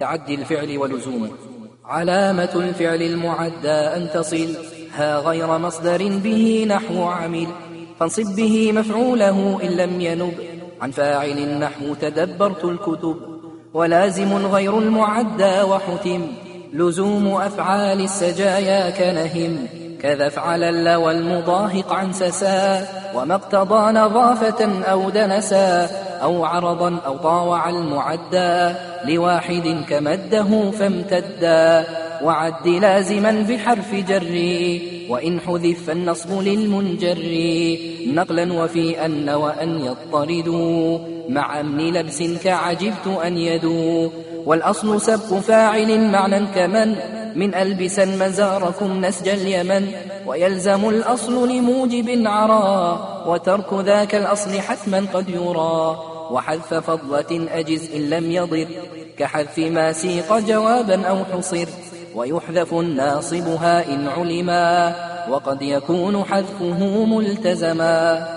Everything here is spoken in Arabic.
تعدي الفعل ولزومه علامة الفعل المعدى أن تصل. ها غير مصدر به نحو عمل. فانصب به مفعوله إن لم ينب. عن فاعل نحو تدبرت الكتب. ولازم غير المعدى وحتم. لزوم أفعال السجايا كنهم. كذا افعل الل والمضاهق عن سسا. وما اقتضى نظافة أو دنسا. أو عرضا أو طاوع المعدى لواحد كمده فامتدا وعد لازما بحرف جري وإن حذف فالنصب للمنجر. نقلا وفي أن وأن يضطردوا مع أمن لبس كعجبت أن يدوا والأصل سبق فاعل معنى كمن من ألبسا مزاركم نسج اليمن ويلزم الأصل لموجب عرى وترك ذاك الأصل حتما قد يرى وحذف فضلة أجز إن لم يضر كحذف ما سيق جوابا أو حصر ويحذف الناصبها إن علما وقد يكون حذفه ملتزما.